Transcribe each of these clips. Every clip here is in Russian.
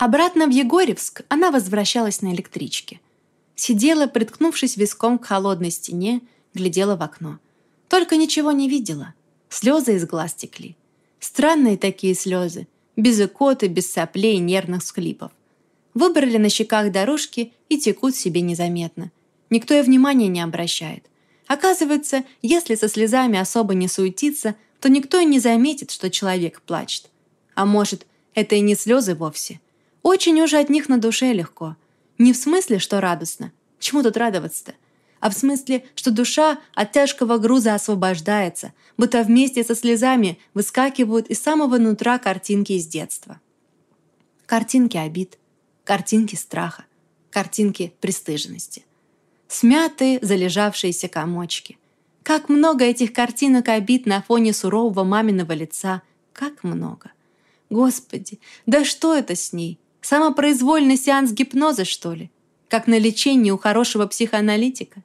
Обратно в Егорьевск она возвращалась на электричке. Сидела, приткнувшись виском к холодной стене, глядела в окно. Только ничего не видела. Слезы из глаз текли. Странные такие слезы, без икоты, без соплей нервных склипов. Выбрали на щеках дорожки и текут себе незаметно. Никто и внимания не обращает. Оказывается, если со слезами особо не суетиться, то никто и не заметит, что человек плачет. А может, это и не слезы вовсе. Очень уже от них на душе легко. Не в смысле, что радостно. Чему тут радоваться-то? А в смысле, что душа от тяжкого груза освобождается, будто вместе со слезами выскакивают из самого нутра картинки из детства. Картинки обид, картинки страха, картинки пристыженности. Смятые, залежавшиеся комочки. Как много этих картинок обид на фоне сурового маминого лица. Как много. Господи, да что это с ней? Самопроизвольный сеанс гипноза, что ли? Как на лечении у хорошего психоаналитика?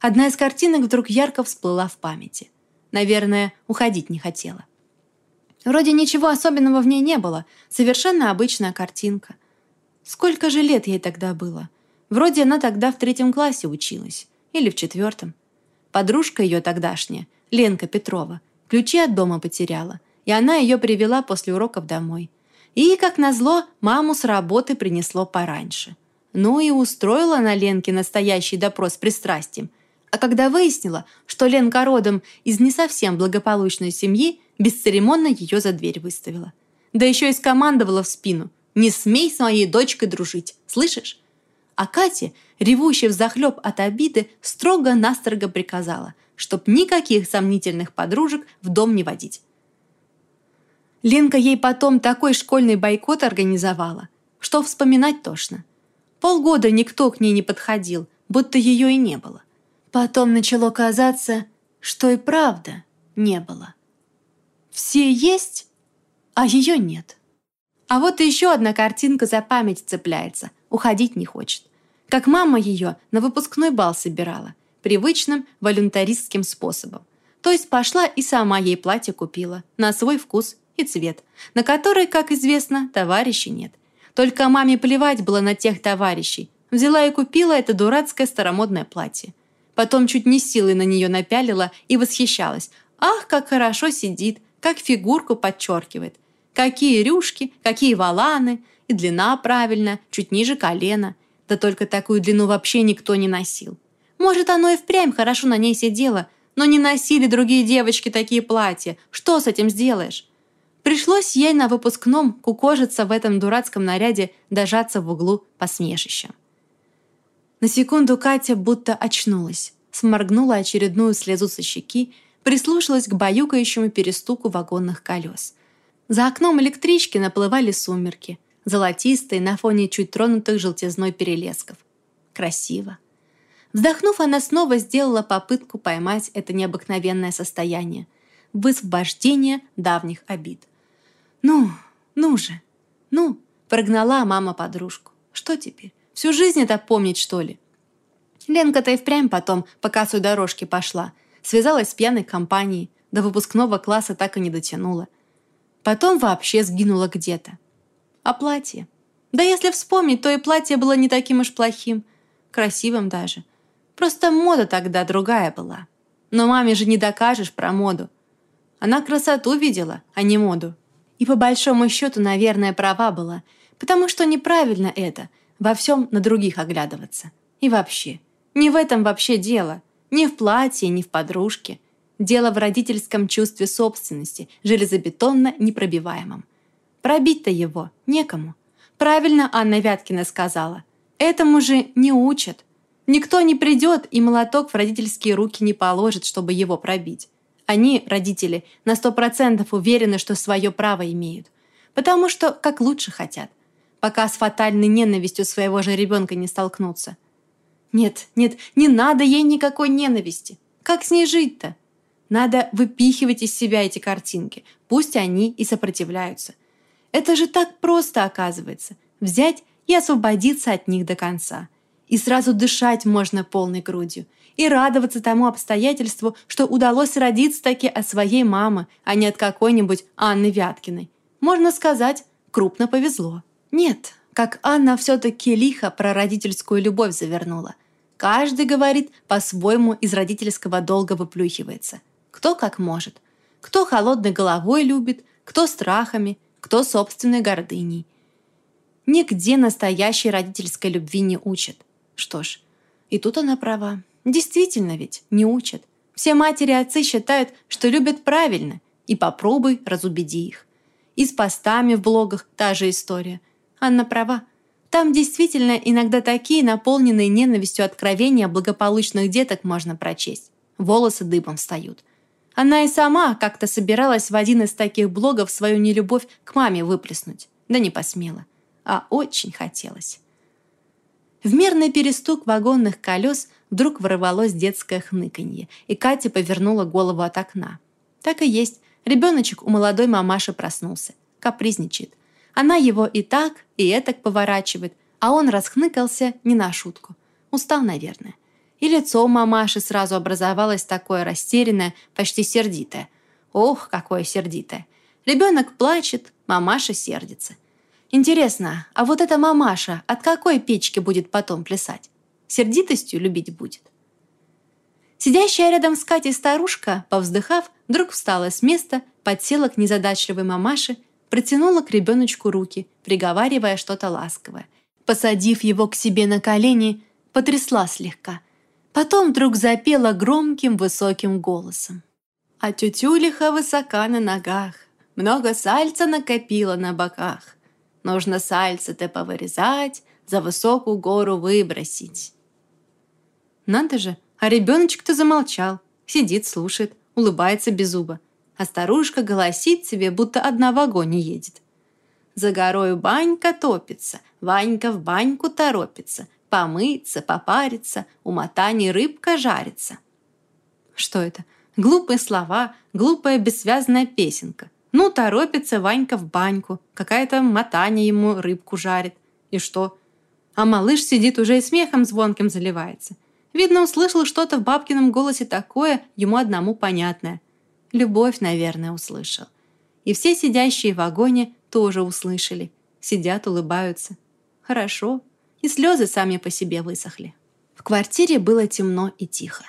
Одна из картинок вдруг ярко всплыла в памяти. Наверное, уходить не хотела. Вроде ничего особенного в ней не было. Совершенно обычная картинка. Сколько же лет ей тогда было? Вроде она тогда в третьем классе училась. Или в четвертом. Подружка ее тогдашняя, Ленка Петрова, ключи от дома потеряла, и она ее привела после уроков домой. И, как назло, маму с работы принесло пораньше. Ну и устроила на Ленке настоящий допрос пристрастием. А когда выяснила, что Ленка родом из не совсем благополучной семьи, бесцеремонно ее за дверь выставила. Да еще и скомандовала в спину. «Не смей с моей дочкой дружить, слышишь?» А Кате, ревущая взахлеб от обиды, строго-настрого приказала, чтоб никаких сомнительных подружек в дом не водить. Ленка ей потом такой школьный бойкот организовала, что вспоминать тошно. Полгода никто к ней не подходил, будто ее и не было. Потом начало казаться, что и правда не было. Все есть, а ее нет. А вот еще одна картинка за память цепляется, уходить не хочет. Как мама ее на выпускной бал собирала, привычным волюнтаристским способом. То есть пошла и сама ей платье купила, на свой вкус и цвет, на который, как известно, товарищей нет. Только маме плевать было на тех товарищей. Взяла и купила это дурацкое старомодное платье. Потом чуть не силой на нее напялила и восхищалась. Ах, как хорошо сидит, как фигурку подчеркивает. Какие рюшки, какие валаны. И длина правильно, чуть ниже колена. Да только такую длину вообще никто не носил. Может, оно и впрямь хорошо на ней сидело, но не носили другие девочки такие платья. Что с этим сделаешь? Пришлось ей на выпускном кукожиться в этом дурацком наряде, дожаться в углу посмешищем. На секунду Катя будто очнулась, сморгнула очередную слезу со щеки, прислушалась к баюкающему перестуку вагонных колес. За окном электрички наплывали сумерки, золотистые на фоне чуть тронутых желтизной перелесков. Красиво. Вздохнув, она снова сделала попытку поймать это необыкновенное состояние, высвобождение давних обид. «Ну, ну же, ну!» – прогнала мама подружку. «Что теперь? Всю жизнь это помнить, что ли? Ленка-то и впрямь потом по косой дорожке пошла. Связалась с пьяной компанией. До выпускного класса так и не дотянула. Потом вообще сгинула где-то. А платье? Да если вспомнить, то и платье было не таким уж плохим. Красивым даже. Просто мода тогда другая была. Но маме же не докажешь про моду. Она красоту видела, а не моду. И по большому счету, наверное, права была. Потому что неправильно это во всем на других оглядываться. И вообще, не в этом вообще дело. Не в платье, не в подружке. Дело в родительском чувстве собственности, железобетонно непробиваемом. Пробить-то его некому. Правильно Анна Вяткина сказала. Этому же не учат. Никто не придет и молоток в родительские руки не положит, чтобы его пробить. Они, родители, на сто процентов уверены, что свое право имеют. Потому что как лучше хотят пока с фатальной ненавистью своего же ребенка не столкнутся. Нет, нет, не надо ей никакой ненависти. Как с ней жить-то? Надо выпихивать из себя эти картинки, пусть они и сопротивляются. Это же так просто оказывается. Взять и освободиться от них до конца. И сразу дышать можно полной грудью. И радоваться тому обстоятельству, что удалось родиться таки от своей мамы, а не от какой-нибудь Анны Вяткиной. Можно сказать, крупно повезло. Нет, как Анна все-таки лихо про родительскую любовь завернула. Каждый, говорит, по-своему из родительского долга выплюхивается. Кто как может. Кто холодной головой любит, кто страхами, кто собственной гордыней. Нигде настоящей родительской любви не учат. Что ж, и тут она права. Действительно ведь, не учат. Все матери и отцы считают, что любят правильно, и попробуй разубеди их. И с постами в блогах та же история. Анна права. Там действительно иногда такие наполненные ненавистью откровения благополучных деток можно прочесть. Волосы дыбом встают. Она и сама как-то собиралась в один из таких блогов свою нелюбовь к маме выплеснуть. Да не посмела. А очень хотелось. В мерный перестук вагонных колес вдруг ворвалось детское хныканье, и Катя повернула голову от окна. Так и есть. Ребеночек у молодой мамаши проснулся. Капризничает. Она его и так, и этак поворачивает, а он расхныкался не на шутку. Устал, наверное. И лицо у мамаши сразу образовалось такое растерянное, почти сердитое. Ох, какое сердитое. Ребенок плачет, мамаша сердится. Интересно, а вот эта мамаша от какой печки будет потом плясать? Сердитостью любить будет? Сидящая рядом с Катей старушка, повздыхав, вдруг встала с места, подсела к незадачливой мамаше, протянула к ребеночку руки, приговаривая что-то ласковое. Посадив его к себе на колени, потрясла слегка. Потом вдруг запела громким высоким голосом. А тютюлиха высока на ногах, много сальца накопила на боках. Нужно сальце-то повырезать, за высокую гору выбросить. Надо же, а ребеночек-то замолчал, сидит, слушает, улыбается без зуба, а старушка голосит себе, будто одна в вагоне едет. За горою банька топится, Ванька в баньку торопится, помыться, попариться, у мотани рыбка жарится. Что это? Глупые слова, глупая бессвязная песенка. Ну, торопится Ванька в баньку, какая-то мотаня ему рыбку жарит. И что? А малыш сидит уже и смехом звонким заливается. Видно, услышал что-то в бабкином голосе такое, ему одному понятное. Любовь, наверное, услышал. И все сидящие в вагоне тоже услышали. Сидят, улыбаются. Хорошо. И слезы сами по себе высохли. В квартире было темно и тихо.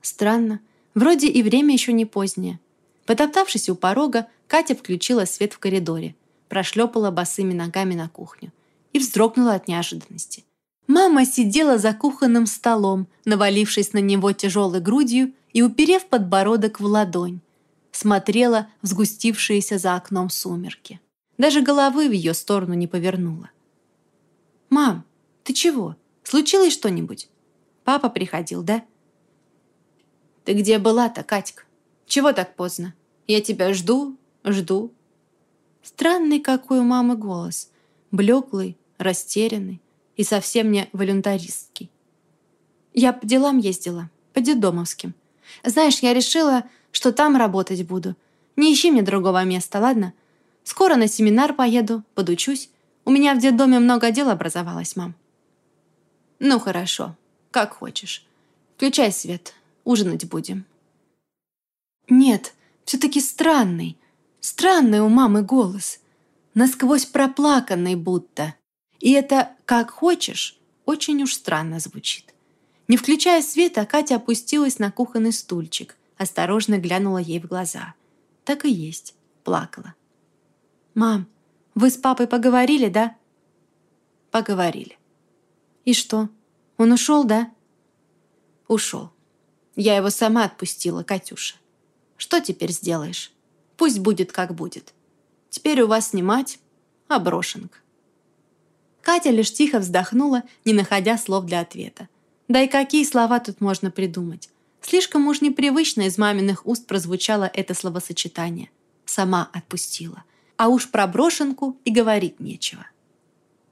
Странно. Вроде и время еще не позднее. Потоптавшись у порога, Катя включила свет в коридоре, прошлепала босыми ногами на кухню и вздрогнула от неожиданности. Мама сидела за кухонным столом, навалившись на него тяжелой грудью и уперев подбородок в ладонь. Смотрела в сгустившиеся за окном сумерки. Даже головы в ее сторону не повернула. «Мам, ты чего? Случилось что-нибудь? Папа приходил, да?» «Ты где была-то, Катька? Чего так поздно? Я тебя жду, жду». Странный какой у мамы голос. Блеклый, растерянный и совсем не волюнтаристский. Я по делам ездила, по детдомовским. Знаешь, я решила, что там работать буду. Не ищи мне другого места, ладно? Скоро на семинар поеду, подучусь. У меня в детдоме много дел образовалось, мам. Ну, хорошо, как хочешь. Включай свет, ужинать будем. Нет, все-таки странный. Странный у мамы голос. Насквозь проплаканный будто. И это «как хочешь» очень уж странно звучит. Не включая света, Катя опустилась на кухонный стульчик, осторожно глянула ей в глаза. Так и есть, плакала. «Мам, вы с папой поговорили, да?» «Поговорили». «И что? Он ушел, да?» «Ушел. Я его сама отпустила, Катюша. Что теперь сделаешь? Пусть будет, как будет. Теперь у вас не мать, а брошенка». Катя лишь тихо вздохнула, не находя слов для ответа. Да и какие слова тут можно придумать? Слишком уж непривычно из маминых уст прозвучало это словосочетание. Сама отпустила. А уж про брошенку и говорить нечего.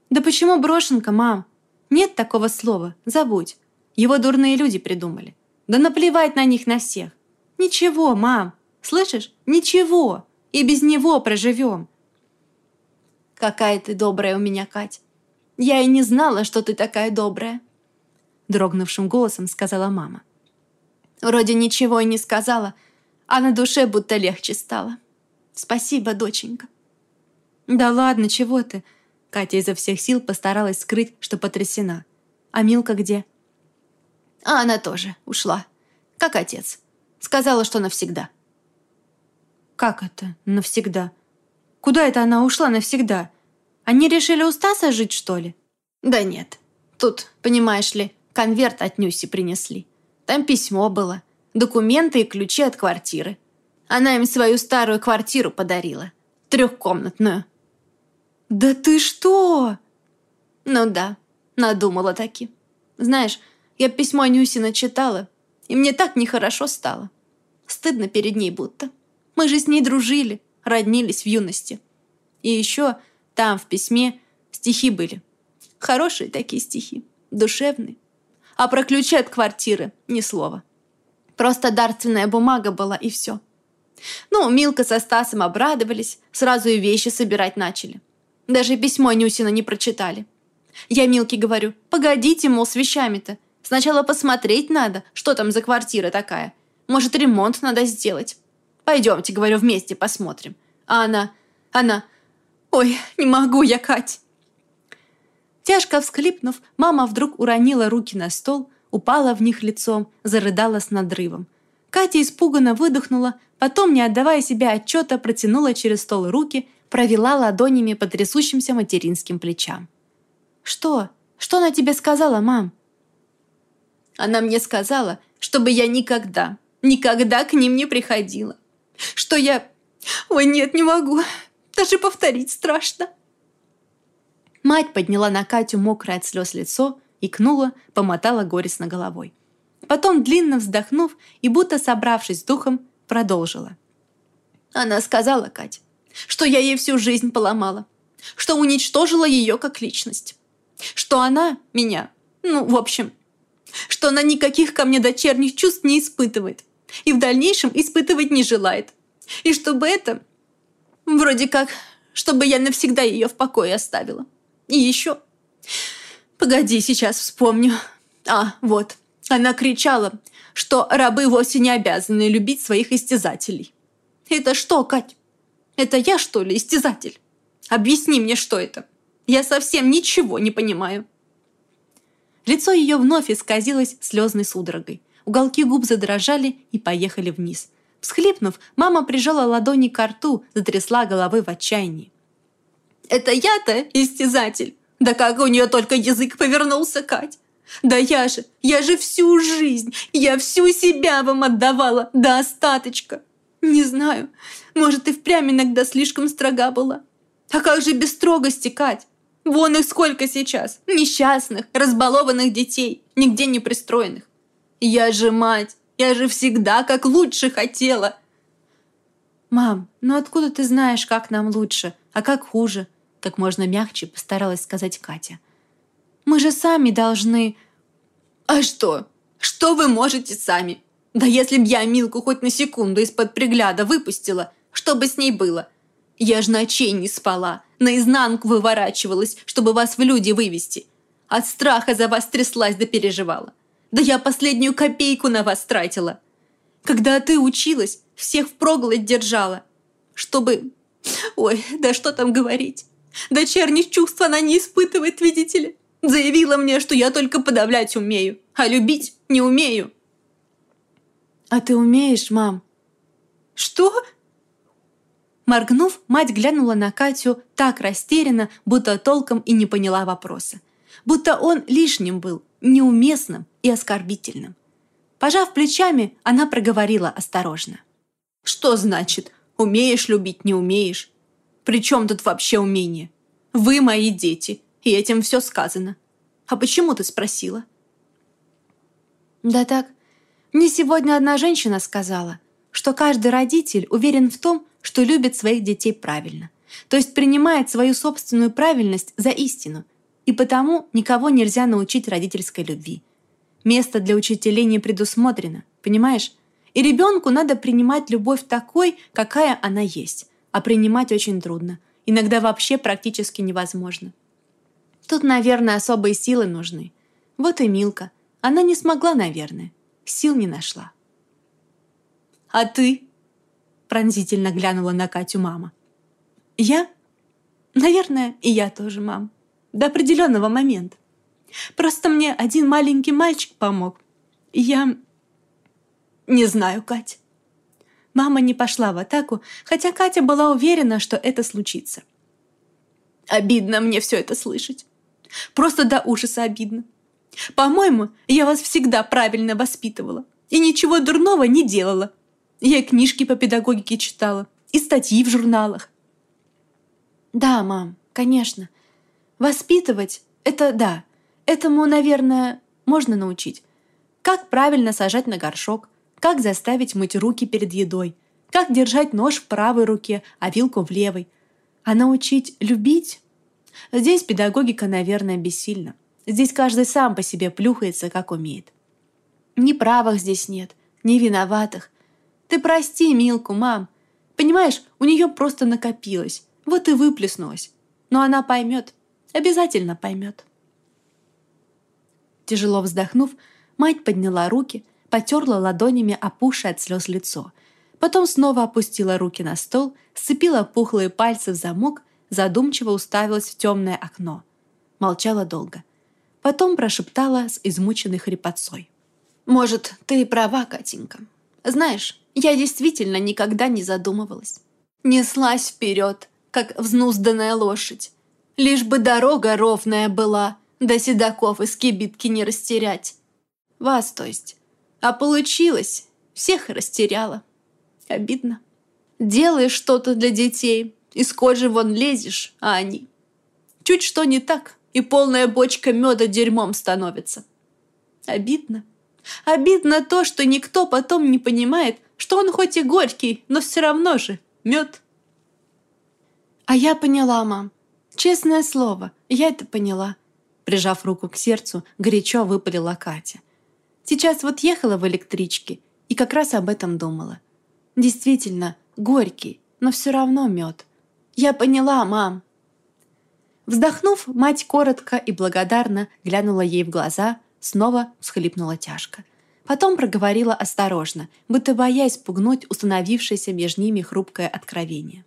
«Да почему брошенка, мам? Нет такого слова, забудь. Его дурные люди придумали. Да наплевать на них на всех. Ничего, мам, слышишь? Ничего. И без него проживем. Какая ты добрая у меня, Кать. Я и не знала, что ты такая добрая», — дрогнувшим голосом сказала мама. «Вроде ничего и не сказала, а на душе будто легче стало. Спасибо, доченька». «Да ладно, чего ты? Катя изо всех сил постаралась скрыть, что потрясена. «А Милка где?» «А она тоже ушла. Как отец. Сказала, что навсегда». «Как это навсегда? Куда это она ушла навсегда? Они решили у Стаса жить, что ли?» «Да нет. Тут, понимаешь ли, конверт от Нюси принесли. Там письмо было, документы и ключи от квартиры. Она им свою старую квартиру подарила. Трехкомнатную. «Да ты что?» «Ну да, надумала таки. Знаешь, я письмо Нюсина читала, и мне так нехорошо стало. Стыдно перед ней будто. Мы же с ней дружили, роднились в юности. И еще там в письме стихи были. Хорошие такие стихи, душевные. А про ключи от квартиры ни слова. Просто дарственная бумага была, и все. Ну, Милка со Стасом обрадовались, сразу и вещи собирать начали. Даже письмо Нюсина не прочитали. Я Милке говорю, погодите, мол, с вещами-то. Сначала посмотреть надо, что там за квартира такая. Может, ремонт надо сделать. Пойдемте, говорю, вместе посмотрим. А она, она, ой, не могу я, Кать. Тяжко всхлипнув, мама вдруг уронила руки на стол, упала в них лицом, зарыдала с надрывом. Катя испуганно выдохнула, потом, не отдавая себе отчета, протянула через стол руки, провела ладонями по трясущимся материнским плечам. «Что? Что она тебе сказала, мам?» Она мне сказала, чтобы я никогда, никогда к ним не приходила. Что я... Ой, нет, не могу. Даже повторить страшно. Мать подняла на Катю мокрое от слез лицо, икнула, помотала горестно головой. Потом, длинно вздохнув и будто собравшись с духом, продолжила. Она сказала, Кать, что я ей всю жизнь поломала, что уничтожила ее как личность, что она меня, ну, в общем, что она никаких ко мне дочерних чувств не испытывает и в дальнейшем испытывать не желает. И чтобы это, вроде как, чтобы я навсегда ее в покое оставила. И еще... Погоди, сейчас вспомню. А, вот. Она кричала, что рабы вовсе не обязаны любить своих истязателей. Это что, Кать? Это я, что ли, истязатель? Объясни мне, что это. Я совсем ничего не понимаю. Лицо ее вновь исказилось слезной судорогой. Уголки губ задрожали и поехали вниз. Всхлипнув, мама прижала ладони к рту, затрясла головой в отчаянии. «Это я-то истязатель? Да как у нее только язык повернулся, Кать! Да я же, я же всю жизнь, я всю себя вам отдавала до остаточка! Не знаю, может, и впрямь иногда слишком строга была. А как же без строгости, Кать? Вон их сколько сейчас. Несчастных, разбалованных детей, нигде не пристроенных. Я же мать, я же всегда как лучше хотела. Мам, ну откуда ты знаешь, как нам лучше, а как хуже? Как можно мягче постаралась сказать Катя. Мы же сами должны... А что? Что вы можете сами? Да если б я Милку хоть на секунду из-под пригляда выпустила, что бы с ней было? Я ж ночей не спала, наизнанку выворачивалась, чтобы вас в люди вывести. От страха за вас тряслась да переживала. Да я последнюю копейку на вас тратила. Когда ты училась, всех впроголодь держала. Чтобы... Ой, да что там говорить. Дочерних чувств она не испытывает, видите ли. Заявила мне, что я только подавлять умею, а любить не умею. А ты умеешь, мам? Что? Моргнув, мать глянула на Катю так растерянно, будто толком и не поняла вопроса. Будто он лишним был, неуместным и оскорбительным. Пожав плечами, она проговорила осторожно. «Что значит, умеешь любить, не умеешь? При чем тут вообще умение? Вы мои дети, и этим все сказано. А почему ты спросила?» «Да так, мне сегодня одна женщина сказала, что каждый родитель уверен в том, что любит своих детей правильно, то есть принимает свою собственную правильность за истину, и потому никого нельзя научить родительской любви. Место для учителей не предусмотрено, понимаешь? И ребенку надо принимать любовь такой, какая она есть, а принимать очень трудно, иногда вообще практически невозможно. Тут, наверное, особые силы нужны. Вот и Милка. Она не смогла, наверное. Сил не нашла. «А ты?» пронзительно глянула на Катю мама. «Я? Наверное, и я тоже, мам. До определенного момента. Просто мне один маленький мальчик помог. И я... Не знаю, Катя. Мама не пошла в атаку, хотя Катя была уверена, что это случится. Обидно мне все это слышать. Просто до ужаса обидно. По-моему, я вас всегда правильно воспитывала и ничего дурного не делала. Я книжки по педагогике читала и статьи в журналах. Да, мам, конечно. Воспитывать — это да. Этому, наверное, можно научить. Как правильно сажать на горшок, как заставить мыть руки перед едой, как держать нож в правой руке, а вилку в левой. А научить любить? Здесь педагогика, наверное, бессильна. Здесь каждый сам по себе плюхается, как умеет. Ни правых здесь нет, ни виноватых. Ты прости Милку, мам. Понимаешь, у нее просто накопилось. Вот и выплеснулось. Но она поймет. Обязательно поймет. Тяжело вздохнув, мать подняла руки – потерла ладонями опухшее от слез лицо. Потом снова опустила руки на стол, сцепила пухлые пальцы в замок, задумчиво уставилась в темное окно. Молчала долго. Потом прошептала с измученной хрипотцой. «Может, ты и права, Катенька. Знаешь, я действительно никогда не задумывалась. Неслась вперед, как взнузданная лошадь. Лишь бы дорога ровная была, да седаков из кибитки не растерять. Вас, то есть. А получилось. Всех растеряла. Обидно. Делаешь что-то для детей, из кожи вон лезешь, а они... Чуть что не так, и полная бочка меда дерьмом становится. Обидно. Обидно то, что никто потом не понимает, что он хоть и горький, но все равно же мед. А я поняла, мам. Честное слово, я это поняла. Прижав руку к сердцу, горячо выпалила Катя. Сейчас вот ехала в электричке и как раз об этом думала. Действительно, горький, но все равно мед. Я поняла, мам. Вздохнув, мать коротко и благодарно глянула ей в глаза, снова всхлипнула тяжко. Потом проговорила осторожно, будто боясь пугнуть установившееся между ними хрупкое откровение.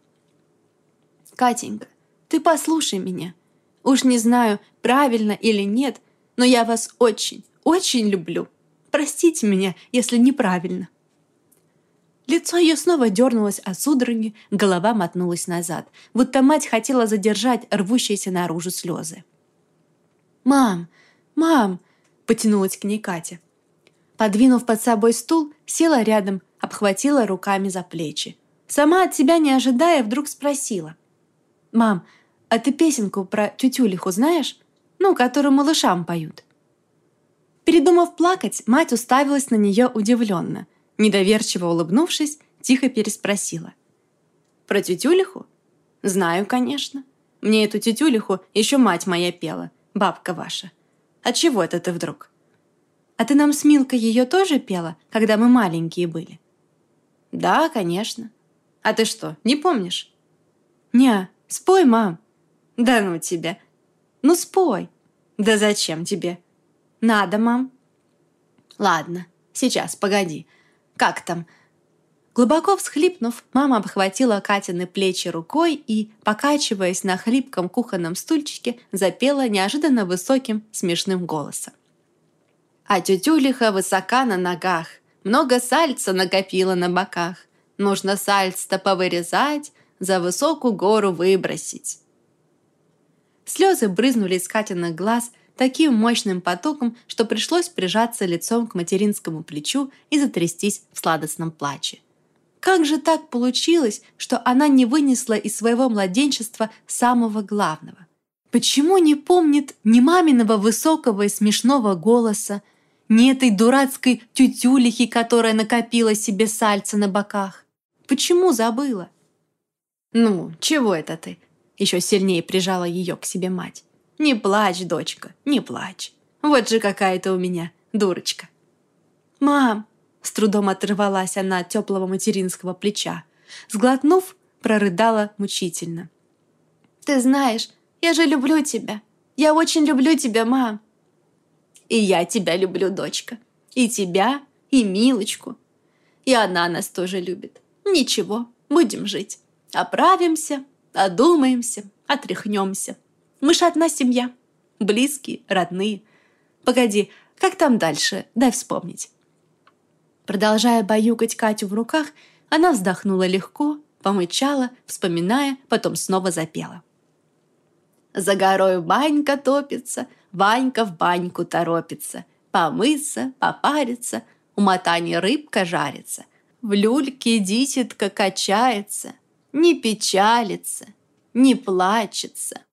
«Катенька, ты послушай меня. Уж не знаю, правильно или нет, но я вас очень, очень люблю. Простите меня, если неправильно». Лицо ее снова дернулось от судороги, голова мотнулась назад, будто мать хотела задержать рвущиеся наружу слезы. «Мам! Мам!» — потянулась к ней Катя. Подвинув под собой стул, села рядом, обхватила руками за плечи. Сама от себя не ожидая, вдруг спросила. «Мам, а ты песенку про тютюлиху знаешь? Ну, которую малышам поют?» Передумав плакать, мать уставилась на нее удивленно. Недоверчиво улыбнувшись, тихо переспросила. «Про тетюлиху? Знаю, конечно. Мне эту тетюлиху еще мать моя пела, бабка ваша. А чего это ты вдруг?» «А ты нам с Милкой ее тоже пела, когда мы маленькие были?» «Да, конечно. А ты что, не помнишь?» «Не, спой, мам». «Да ну тебя». «Ну спой». «Да зачем тебе?» «Надо, мам». «Ладно, сейчас, погоди. Как там?» Глубоко всхлипнув, мама обхватила Катины плечи рукой и, покачиваясь на хлипком кухонном стульчике, запела неожиданно высоким, смешным голосом. А тетюлиха высока на ногах, много сальца накопила на боках. Нужно сальц-то повырезать, за высокую гору выбросить. Слезы брызнули из Катиных глаз, таким мощным потоком, что пришлось прижаться лицом к материнскому плечу и затрястись в сладостном плаче. Как же так получилось, что она не вынесла из своего младенчества самого главного? Почему не помнит ни маминого высокого и смешного голоса, ни этой дурацкой тютюлихи, которая накопила себе сальца на боках? Почему забыла? «Ну, чего это ты?» Еще сильнее прижала ее к себе мать. «Не плачь, дочка, не плачь. Вот же какая ты у меня дурочка». «Мам!» — с трудом оторвалась она от теплого материнского плеча. Сглотнув, прорыдала мучительно. «Ты знаешь, я же люблю тебя. Я очень люблю тебя, мам». «И я тебя люблю, дочка. И тебя, и Милочку. И она нас тоже любит. Ничего, будем жить. Оправимся, одумаемся, отряхнемся. Мы ж одна семья. Близкие, родные. Погоди, как там дальше? Дай вспомнить. Продолжая баюкать Катю в руках, она вздохнула легко, помычала, вспоминая, потом снова запела. За горой банька топится, Ванька в баньку торопится, Помыться, попариться, У мотани рыбка жарится, В люльке дитятка качается, Не печалится, не плачется.